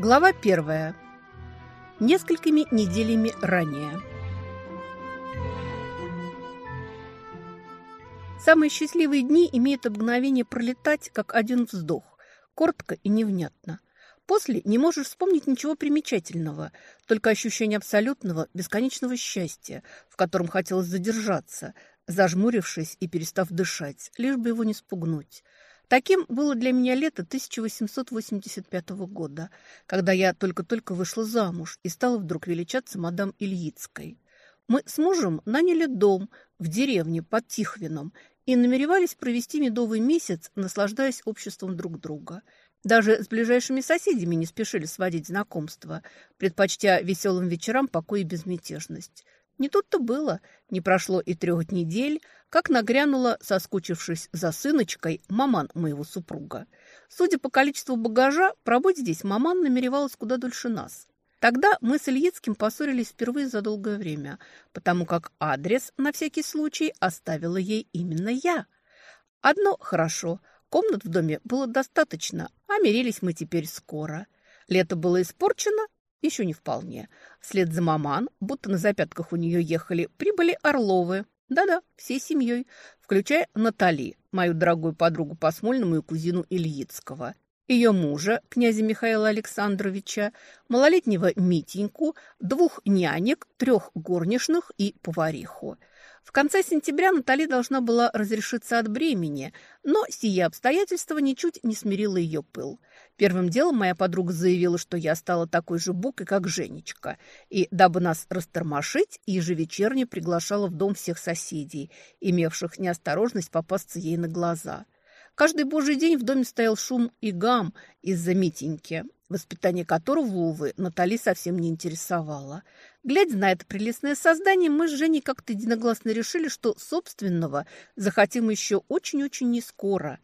Глава первая. Несколькими неделями ранее. Самые счастливые дни имеют обыкновение пролетать, как один вздох, коротко и невнятно. После не можешь вспомнить ничего примечательного, только ощущение абсолютного, бесконечного счастья, в котором хотелось задержаться, зажмурившись и перестав дышать, лишь бы его не спугнуть. Таким было для меня лето 1885 года, когда я только-только вышла замуж и стала вдруг величаться мадам Ильицкой. Мы с мужем наняли дом в деревне под Тихвином и намеревались провести медовый месяц, наслаждаясь обществом друг друга. Даже с ближайшими соседями не спешили сводить знакомства, предпочтя веселым вечерам покой и безмятежность. Не тут-то было. Не прошло и трех недель, как нагрянула, соскучившись за сыночкой, маман моего супруга. Судя по количеству багажа, пробыть здесь маман намеревалась куда дольше нас. Тогда мы с Ильицким поссорились впервые за долгое время, потому как адрес, на всякий случай, оставила ей именно я. Одно хорошо, комнат в доме было достаточно, а мирились мы теперь скоро. Лето было испорчено, еще не вполне. Вслед за маман, будто на запятках у нее ехали, прибыли Орловы. Да-да, всей семьей, включая Натали, мою дорогую подругу по Смольному и кузину Ильицкого. Ее мужа, князя Михаила Александровича, малолетнего Митеньку, двух нянек, трех горничных и повариху – в конце сентября Натали должна была разрешиться от бремени, но сие обстоятельство ничуть не смирило ее пыл. Первым делом моя подруга заявила, что я стала такой же букой, как Женечка, и, дабы нас растормошить, ежевечерне приглашала в дом всех соседей, имевших неосторожность попасться ей на глаза. Каждый божий день в доме стоял шум и гам из-за Митеньки, воспитание которого, увы, Натали совсем не интересовало. Глядя на это прелестное создание, мы с Женей как-то единогласно решили, что собственного захотим еще очень-очень не скоро.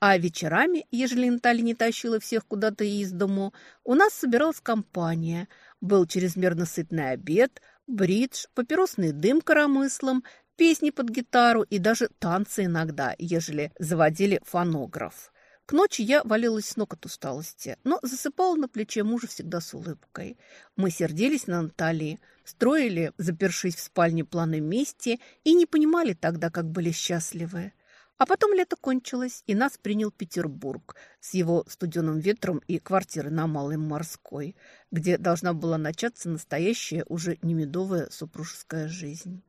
А вечерами, ежели Наталья не тащила всех куда-то из дому, у нас собиралась компания. Был чрезмерно сытный обед, бридж, папиросный дым коромыслом, песни под гитару и даже танцы иногда, ежели заводили фонограф. К ночи я валилась с ног от усталости, но засыпала на плече мужа всегда с улыбкой. Мы сердились на Натали, строили, запершись в спальне планы мести, и не понимали тогда, как были счастливы. А потом лето кончилось, и нас принял Петербург с его студеным ветром и квартирой на Малой Морской, где должна была начаться настоящая, уже не медовая супружеская жизнь.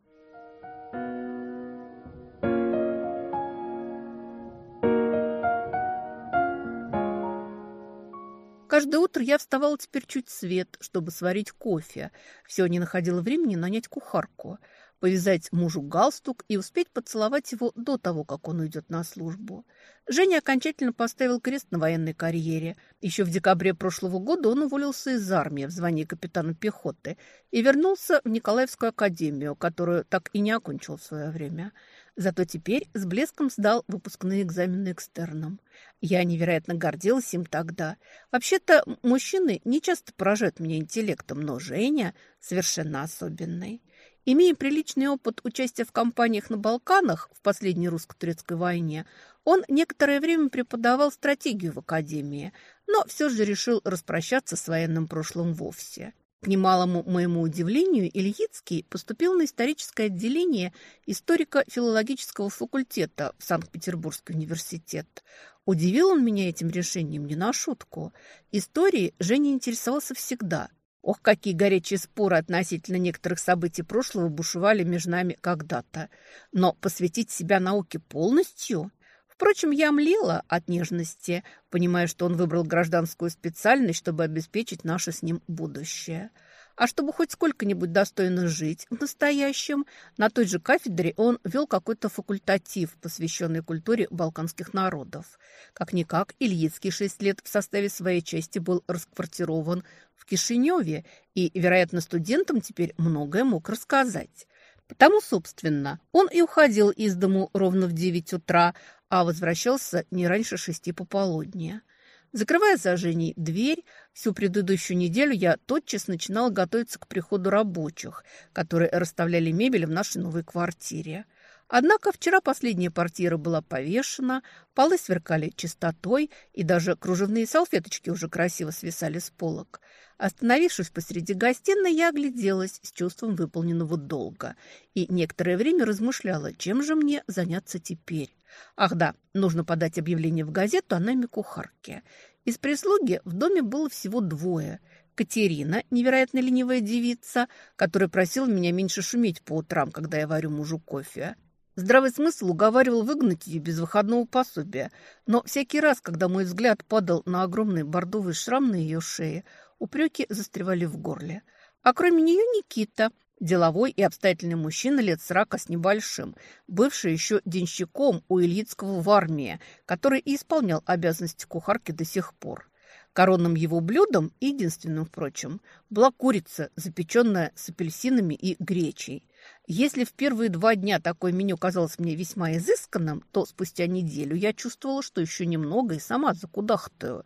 Каждое утро я вставала теперь чуть свет, чтобы сварить кофе. Все не находила времени нанять кухарку, повязать мужу галстук и успеть поцеловать его до того, как он уйдет на службу. Женя окончательно поставил крест на военной карьере. Еще в декабре прошлого года он уволился из армии в звании капитана пехоты и вернулся в Николаевскую академию, которую так и не окончил в свое время. Зато теперь с блеском сдал выпускные экзамены экстерном. Я невероятно гордилась им тогда. Вообще-то мужчины не часто поражают меня интеллектом, но Женя совершенно особенный. Имея приличный опыт участия в кампаниях на Балканах в последней русско-турецкой войне, он некоторое время преподавал стратегию в академии, но все же решил распрощаться с военным прошлым вовсе. К немалому моему удивлению, Ильицкий поступил на историческое отделение историко-филологического факультета в Санкт-Петербургский университет. Удивил он меня этим решением не на шутку. Историей Женя интересовался всегда. Ох, какие горячие споры относительно некоторых событий прошлого бушевали между нами когда-то. Но посвятить себя науке полностью – Впрочем, я млела от нежности, понимая, что он выбрал гражданскую специальность, чтобы обеспечить наше с ним будущее. А чтобы хоть сколько-нибудь достойно жить в настоящем, на той же кафедре он вел какой-то факультатив, посвященный культуре балканских народов. Как-никак, Ильицкий шесть лет в составе своей части был расквартирован в Кишиневе, и, вероятно, студентам теперь многое мог рассказать. Потому, собственно, он и уходил из дому ровно в девять утра, а возвращался не раньше шести пополудня. Закрывая за Женей дверь, всю предыдущую неделю я тотчас начинала готовиться к приходу рабочих, которые расставляли мебель в нашей новой квартире. Однако вчера последняя портьера была повешена, полы сверкали чистотой, и даже кружевные салфеточки уже красиво свисали с полок. Остановившись посреди гостиной, я огляделась с чувством выполненного долга и некоторое время размышляла, чем же мне заняться теперь. Ах да, нужно подать объявление в газету о найме кухарки. Из прислуги в доме было всего двое – Катерина, невероятно ленивая девица, которая просила меня меньше шуметь по утрам, когда я варю мужу кофе. Здравый смысл уговаривал выгнать ее без выходного пособия, но всякий раз, когда мой взгляд падал на огромный бордовый шрам на ее шее, упреки застревали в горле. А кроме нее Никита, деловой и обстоятельный мужчина лет сорока с небольшим, бывший еще денщиком у Ильицкого в армии, который и исполнял обязанности кухарки до сих пор. Коронным его блюдом, единственным, впрочем, была курица, запеченная с апельсинами и гречей. Если в первые два дня такое меню казалось мне весьма изысканным, то спустя неделю я чувствовала, что еще немного и сама закудахтаю.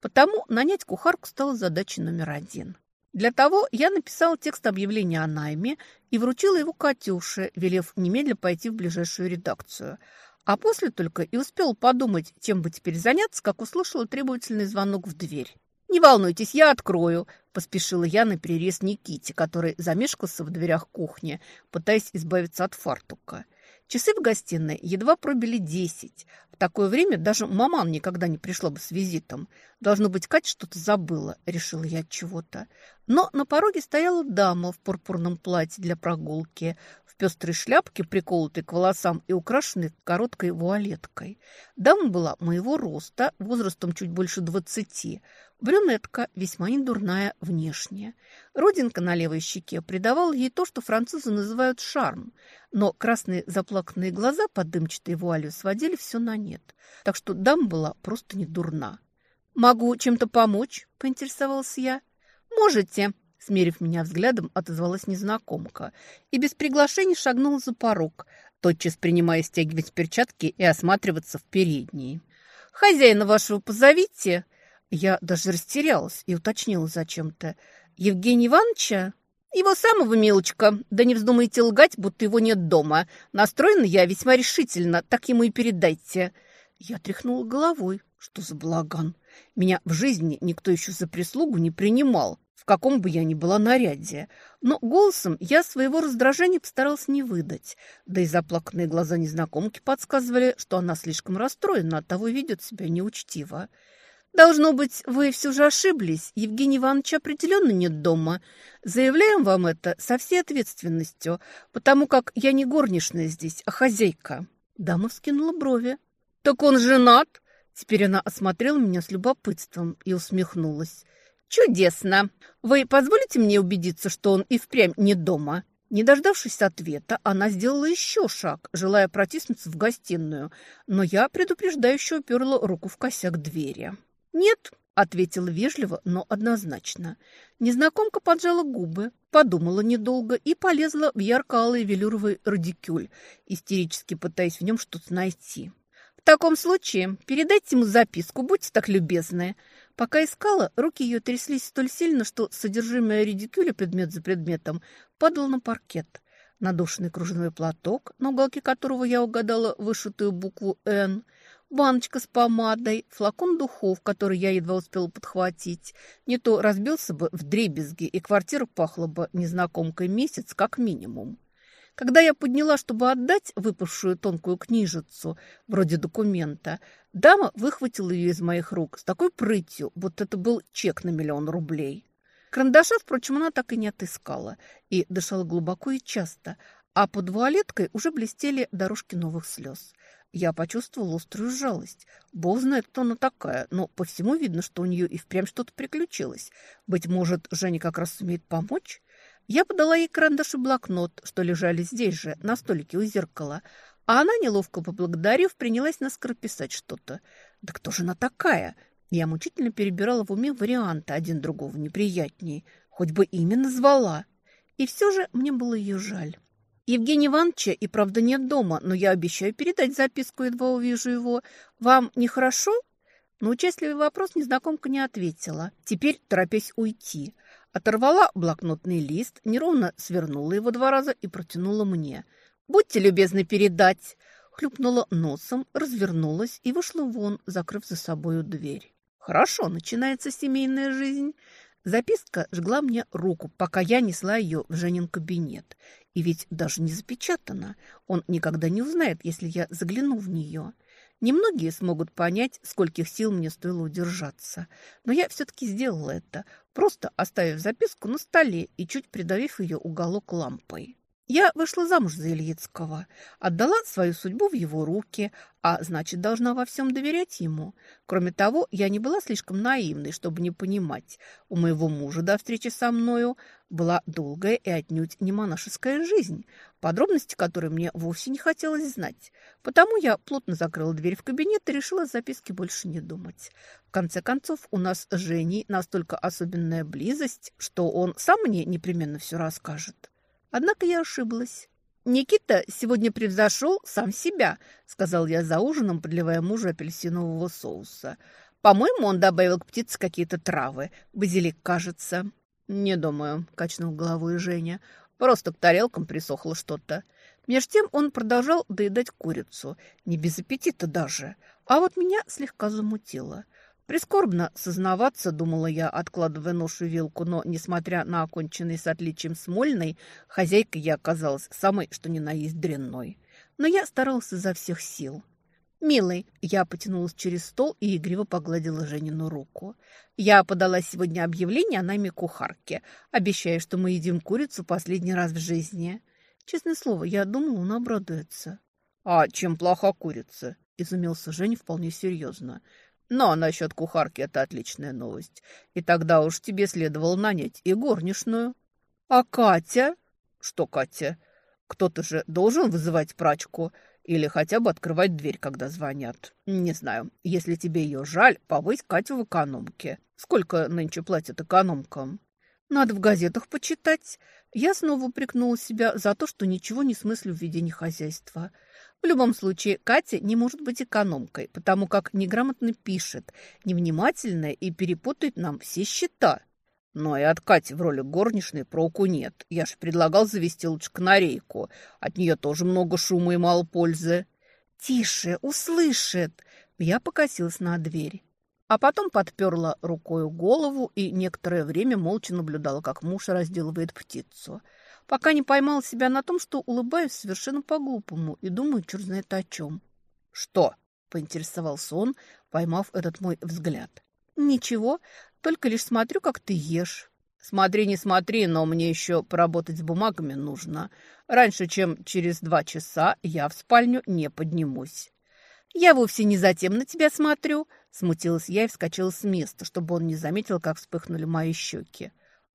Потому нанять кухарку стала задачей номер один. Для того я написала текст объявления о найме и вручила его Катюше, велев немедленно пойти в ближайшую редакцию – а после только и успел подумать, чем бы теперь заняться, как услышала требовательный звонок в дверь. «Не волнуйтесь, я открою», – поспешила я на перерез Никите, который замешкался в дверях кухни, пытаясь избавиться от фартука. Часы в гостиной едва пробили десять. В такое время даже маман никогда не пришла бы с визитом. Должно быть, Катя что-то забыла, решила я от чего-то. Но на пороге стояла дама в пурпурном платье для прогулки, в пестрой шляпке, приколотой к волосам и украшенной короткой вуалеткой. Дама была моего роста, возрастом чуть больше двадцати. Брюнетка, весьма недурная внешне. Родинка на левой щеке придавала ей то, что французы называют шарм, но красные заплаканные глаза под дымчатой вуалью сводили все на нет. Так что дама была просто не дурна. «Могу чем-то помочь?» – поинтересовалась я. «Можете», Смерив меня взглядом, отозвалась незнакомка и без приглашения шагнула за порог, тотчас принимая стягивать перчатки и осматриваться в передней. «Хозяина вашего позовите!» Я даже растерялась и уточнила зачем-то. «Евгения Ивановича?» «Его самого, милочка. Да не вздумайте лгать, будто его нет дома. Настроена я весьма решительно, так ему и передайте». Я тряхнула головой. Что за балаган? Меня в жизни никто еще за прислугу не принимал каком бы я ни была наряде. Но голосом я своего раздражения постаралась не выдать. Да и заплаканные глаза незнакомки подсказывали, что она слишком расстроена, от того ведет себя неучтиво. «Должно быть, вы все же ошиблись. Евгений Иванович определенно нет дома. Заявляем вам это со всей ответственностью, потому как я не горничная здесь, а хозяйка». Дама вскинула брови. «Так он женат?» Теперь она осмотрела меня с любопытством и усмехнулась. «Чудесно! Вы позволите мне убедиться, что он и впрямь не дома?» Не дождавшись ответа, она сделала еще шаг, желая протиснуться в гостиную, но я предупреждающе уперла руку в косяк двери. «Нет», — ответила вежливо, но однозначно. Незнакомка поджала губы, подумала недолго и полезла в ярко-алый велюровый радикюль, истерически пытаясь в нем что-то найти. «В таком случае передайте ему записку, будьте так любезны», Пока искала, руки ее тряслись столь сильно, что содержимое редикюля предмет за предметом падал на паркет. Надушенный кружевной платок, на уголке которого я угадала вышитую букву «Н», баночка с помадой, флакон духов, который я едва успела подхватить. Не то разбился бы в дребезги, и квартира пахла бы незнакомкой месяц как минимум. Когда я подняла, чтобы отдать выпавшую тонкую книжицу, вроде документа, дама выхватила ее из моих рук с такой прытью, будто это был чек на миллион рублей. Карандаша, впрочем, она так и не отыскала и дышала глубоко и часто, а под вуалеткой уже блестели дорожки новых слез. Я почувствовала острую жалость. Бог знает, кто она такая, но по всему видно, что у нее и впрямь что-то приключилось. Быть может, Женя как раз сумеет помочь? Я подала ей карандаш и блокнот, что лежали здесь же, на столике у зеркала, а она, неловко поблагодарив, принялась наскоро писать что-то. Да кто же она такая? Я мучительно перебирала в уме варианты, один другого неприятнее. Хоть бы имя назвала. И все же мне было ее жаль. Евгения Ивановича и правда нет дома, но я обещаю передать записку, едва увижу его. Вам нехорошо? На участливый вопрос незнакомка не ответила. Теперь торопясь уйти – Оторвала блокнотный лист, неровно свернула его два раза и протянула мне. Будьте любезны передать!» Хлюпнула носом, развернулась и вышла вон, закрыв за собою дверь. «Хорошо, начинается семейная жизнь». Записка жгла мне руку, пока я несла ее в Женин кабинет. И ведь даже не запечатана. Он никогда не узнает, если я загляну в нее. Немногие смогут понять, скольких сил мне стоило удержаться. Но я все-таки сделала это, просто оставив записку на столе и чуть придавив ее уголок лампой. Я вышла замуж за Ильицкого, отдала свою судьбу в его руки, а значит, должна во всем доверять ему. Кроме того, я не была слишком наивной, чтобы не понимать. У моего мужа до встречи со мною была долгая и отнюдь не монашеская жизнь, подробности которой мне вовсе не хотелось знать. Потому я плотно закрыла дверь в кабинет и решила записки больше не думать. В конце концов, у нас с Женей настолько особенная близость, что он сам мне непременно все расскажет. Однако я ошиблась. «Никита сегодня превзошел сам себя», — сказал я за ужином, подливая мужу апельсинового соуса. «По-моему, он добавил к птице какие-то травы. Базилик, кажется». «Не думаю», — качнул головой Женя. «Просто к тарелкам присохло что-то». Меж тем он продолжал доедать курицу, не без аппетита даже. А вот меня слегка замутило. Прискорбно сознаваться, думала я, откладывая нож и вилку, но, несмотря на оконченный с отличием смольной, хозяйкой я оказалась самой, что ни на есть дрянной. Но я старалась изо всех сил. «Милый», я потянулась через стол и игриво погладила Женину руку. «Я подала сегодня объявление о найме кухарки, обещая, что мы едим курицу последний раз в жизни. Честное слово, я думала, он обрадуется». «А чем плоха курица?» – изумился Женя вполне серьезно. Но насчет кухарки это отличная новость. И тогда уж тебе следовало нанять и горничную. А Катя? Что Катя? Кто-то же должен вызывать прачку или хотя бы открывать дверь, когда звонят. Не знаю, если тебе ее жаль, повысь Катю в экономке. Сколько нынче платят экономкам? Надо в газетах почитать. Я снова упрекнула себя за то, что ничего не смыслю в ведении хозяйства. В любом случае, Катя не может быть экономкой, потому как неграмотно пишет, невнимательная и перепутает нам все счета. Но и от Кати в роли горничной проку нет. Я же предлагал завести лучше канарейку. От нее тоже много шума и мало пользы. «Тише, услышит!» Я покосилась на дверь. А потом подперла рукою голову и некоторое время молча наблюдала, как муж разделывает птицу – пока не поймал себя на том, что улыбаюсь совершенно по-глупому и думаю, черт знает о чем. «Что?» – поинтересовался он, поймав этот мой взгляд. «Ничего, только лишь смотрю, как ты ешь». «Смотри, не смотри, но мне еще поработать с бумагами нужно. Раньше, чем через два часа, я в спальню не поднимусь». «Я вовсе не затем на тебя смотрю», – смутилась я и вскочила с места, чтобы он не заметил, как вспыхнули мои щеки.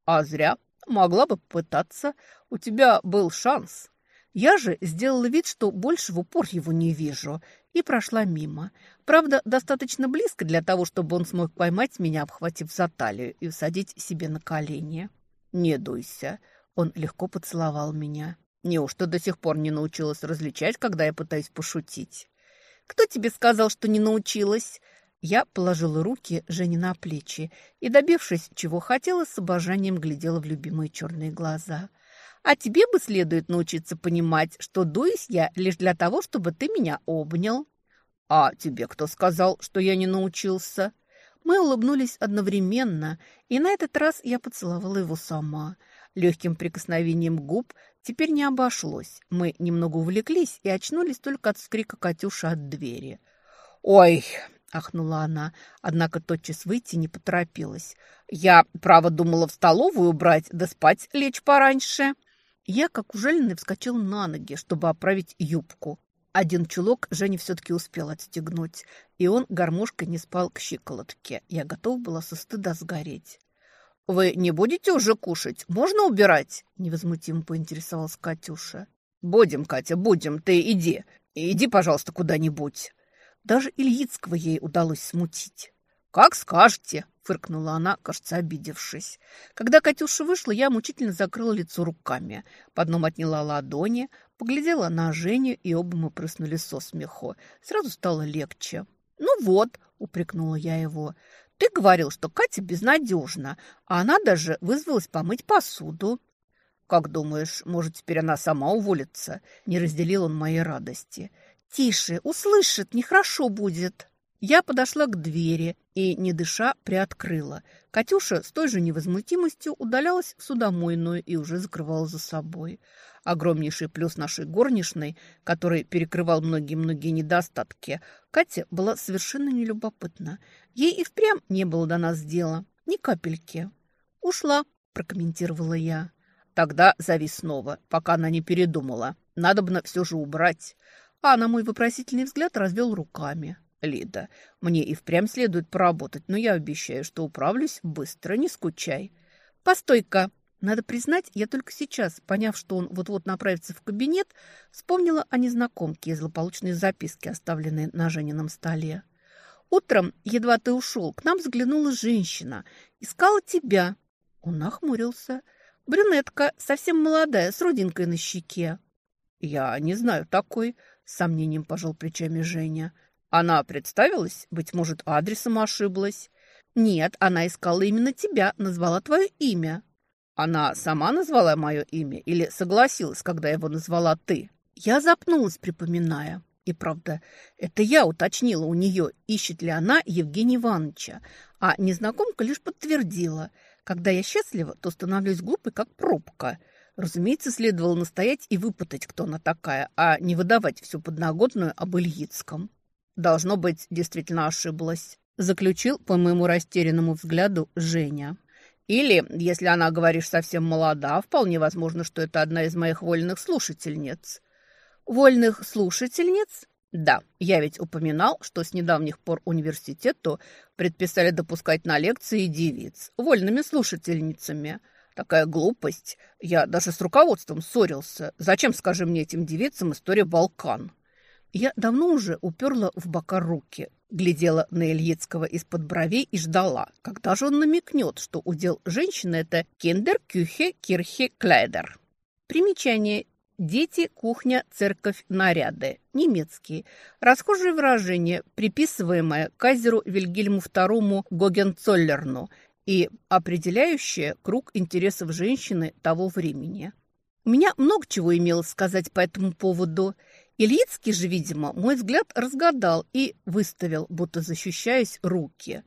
«А зря», Могла бы попытаться. У тебя был шанс. Я же сделала вид, что больше в упор его не вижу, и прошла мимо. Правда, достаточно близко для того, чтобы он смог поймать меня, обхватив за талию, и усадить себе на колени. «Не дуйся», — он легко поцеловал меня. «Неужто до сих пор не научилась различать, когда я пытаюсь пошутить?» «Кто тебе сказал, что не научилась?» Я положила руки Жене на плечи и, добившись, чего хотела, с обожанием глядела в любимые черные глаза. «А тебе бы следует научиться понимать, что дуюсь я лишь для того, чтобы ты меня обнял». «А тебе кто сказал, что я не научился?» Мы улыбнулись одновременно, и на этот раз я поцеловала его сама. Легким прикосновением губ теперь не обошлось. Мы немного увлеклись и очнулись только от скрика Катюши от двери. «Ой!» – ахнула она, однако тотчас выйти не поторопилась. «Я, право, думала в столовую брать, да спать лечь пораньше». Я, как ужаленный, вскочил на ноги, чтобы оправить юбку. Один чулок Женя все-таки успел отстегнуть, и он гармошкой не спал к щиколотке. Я готов была со стыда сгореть. «Вы не будете уже кушать? Можно убирать?» – невозмутимо поинтересовалась Катюша. «Будем, Катя, будем. Ты иди. Иди, пожалуйста, куда-нибудь». Даже Ильицкого ей удалось смутить. «Как скажете!» – фыркнула она, кажется, обидевшись. Когда Катюша вышла, я мучительно закрыла лицо руками. Под ним отняла ладони, поглядела на Женю, и оба мы прыснули со смеху. Сразу стало легче. «Ну вот», – упрекнула я его, – «ты говорил, что Катя безнадежна, а она даже вызвалась помыть посуду». «Как думаешь, может, теперь она сама уволится?» Не разделил он моей радости. «Тише, услышит, нехорошо будет». Я подошла к двери и, не дыша, приоткрыла. Катюша с той же невозмутимостью удалялась в судомойную и уже закрывала за собой. Огромнейший плюс нашей горничной, который перекрывал многие-многие недостатки, Катя была совершенно нелюбопытна. Ей и впрямь не было до нас дела, ни капельки. «Ушла», – прокомментировала я. «Тогда зови снова, пока она не передумала. Надо бы все же убрать». А на мой вопросительный взгляд развел руками. Лида, мне и впрямь следует поработать, но я обещаю, что управлюсь быстро, не скучай. Постой-ка. Надо признать, я только сейчас, поняв, что он вот-вот направится в кабинет, вспомнила о незнакомке и злополучной записке, оставленной на Женином столе. Утром, едва ты ушел, к нам заглянула женщина. Искала тебя. Он нахмурился. Брюнетка, совсем молодая, с родинкой на щеке. Я не знаю такой, с сомнением пожал плечами Женя. Она представилась? Быть может, адресом ошиблась? Нет, она искала именно тебя, назвала твое имя. Она сама назвала мое имя или согласилась, когда его назвала ты? Я запнулась, припоминая. И правда, это я уточнила у нее, ищет ли она Евгения Ивановича, а незнакомка лишь подтвердила. Когда я счастлива, то становлюсь глупой, как пробка. Разумеется, следовало настоять и выпытать, кто она такая, а не выдавать всю подноготную об Ильицком. Должно быть, действительно ошиблась. Заключил, по моему растерянному взгляду, Женя. Или, если она, говоришь, совсем молода, вполне возможно, что это одна из моих вольных слушательниц. Вольных слушательниц? Да, я ведь упоминал, что с недавних пор университету предписали допускать на лекции девиц, вольными слушательницами. Такая глупость. Я даже с руководством ссорился. Зачем, скажи мне, этим девицам история Балкан? Я давно уже уперла в бока руки, глядела на Ильицкого из-под бровей и ждала, когда же он намекнет, что удел женщины – это киндер, кюхе, кирхе, клайдер. Примечание. Дети, кухня, церковь, наряды. Немецкие. Расхожее выражение, приписываемое Кайзеру Вильгельму II Гогенцоллерну и определяющее круг интересов женщины того времени. У меня много чего имелось сказать по этому поводу – Ильицкий же, видимо, мой взгляд разгадал и выставил, будто защищаясь, руки.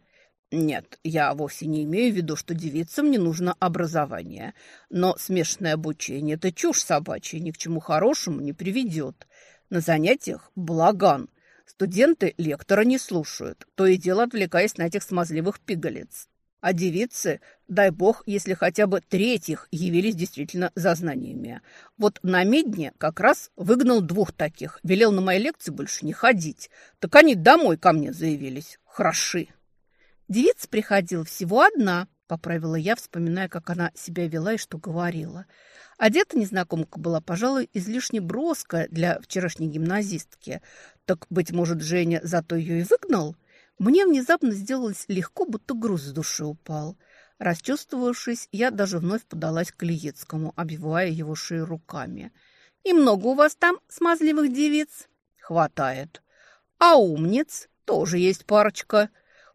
Нет, я вовсе не имею в виду, что девицам не нужно образование. Но смешанное обучение – это чушь собачья, ни к чему хорошему не приведет. На занятиях – благан. Студенты лектора не слушают, то и дело отвлекаясь на этих смазливых пигалец. А девицы, дай бог, если хотя бы третьих явились действительно за знаниями. Вот на Медне как раз выгнал двух таких, велел на мои лекции больше не ходить. Так они домой ко мне заявились. Хороши. Девица приходила всего одна, поправила я, вспоминая, как она себя вела и что говорила. Одета незнакомка была, пожалуй, излишне броская для вчерашней гимназистки. Так, быть может, Женя зато ее и выгнал? Мне внезапно сделалось легко, будто груз с души упал. Расчувствовавшись, я даже вновь подалась к Ильицкому, обвивая его шею руками. «И много у вас там смазливых девиц?» «Хватает. А умниц тоже есть парочка».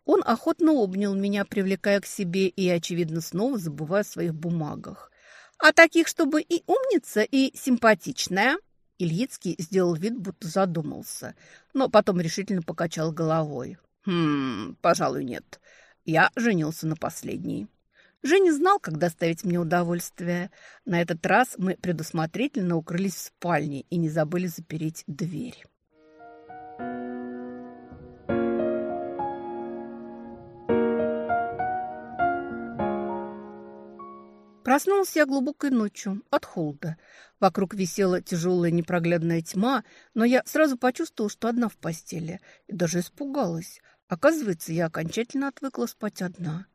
Он охотно обнял меня, привлекая к себе и, очевидно, снова забывая о своих бумагах. «А таких, чтобы и умница, и симпатичная?» Ильицкий сделал вид, будто задумался, но потом решительно покачал головой. Хм, пожалуй, нет. Я женился на последней. Женя знал, как доставить мне удовольствие. На этот раз мы предусмотрительно укрылись в спальне и не забыли запереть дверь. Проснулась я глубокой ночью от холода. Вокруг висела тяжелая непроглядная тьма, но я сразу почувствовала, что одна в постели, и даже испугалась. Оказывается, я окончательно отвыкла спать одна.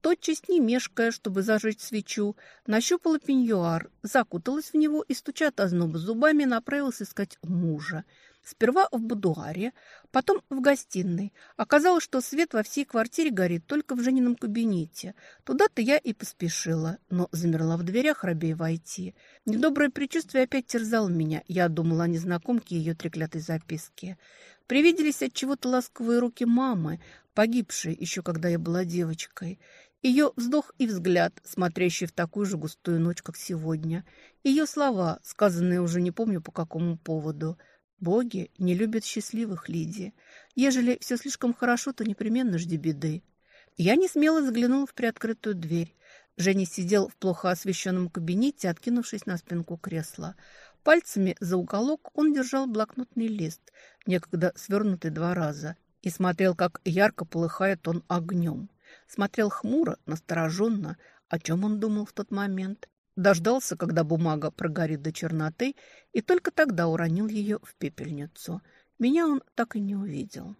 Тотчас, не мешкая, чтобы зажечь свечу, нащупала пеньюар, закуталась в него и, стуча от озноба зубами, направилась искать мужа. Сперва в будуаре, потом в гостиной. Оказалось, что свет во всей квартире горит только в Женином кабинете. Туда-то я и поспешила, но замерла в дверях, рабей войти. Недоброе предчувствие опять терзало меня. Я думала о незнакомке ее треклятой записке. Привиделись от чего-то ласковые руки мамы, погибшей еще когда я была девочкой. Ее вздох и взгляд, смотрящий в такую же густую ночь, как сегодня. Ее слова, сказанные уже не помню по какому поводу – Боги не любят счастливых, Лидии. Ежели все слишком хорошо, то непременно жди беды. Я не смело заглянула в приоткрытую дверь. Женя сидел в плохо освещенном кабинете, откинувшись на спинку кресла. Пальцами за уголок он держал блокнотный лист, некогда свернутый два раза, и смотрел, как ярко полыхает он огнем. Смотрел хмуро, настороженно, о чем он думал в тот момент. Дождался, когда бумага прогорит до черноты, и только тогда уронил ее в пепельницу. Меня он так и не увидел.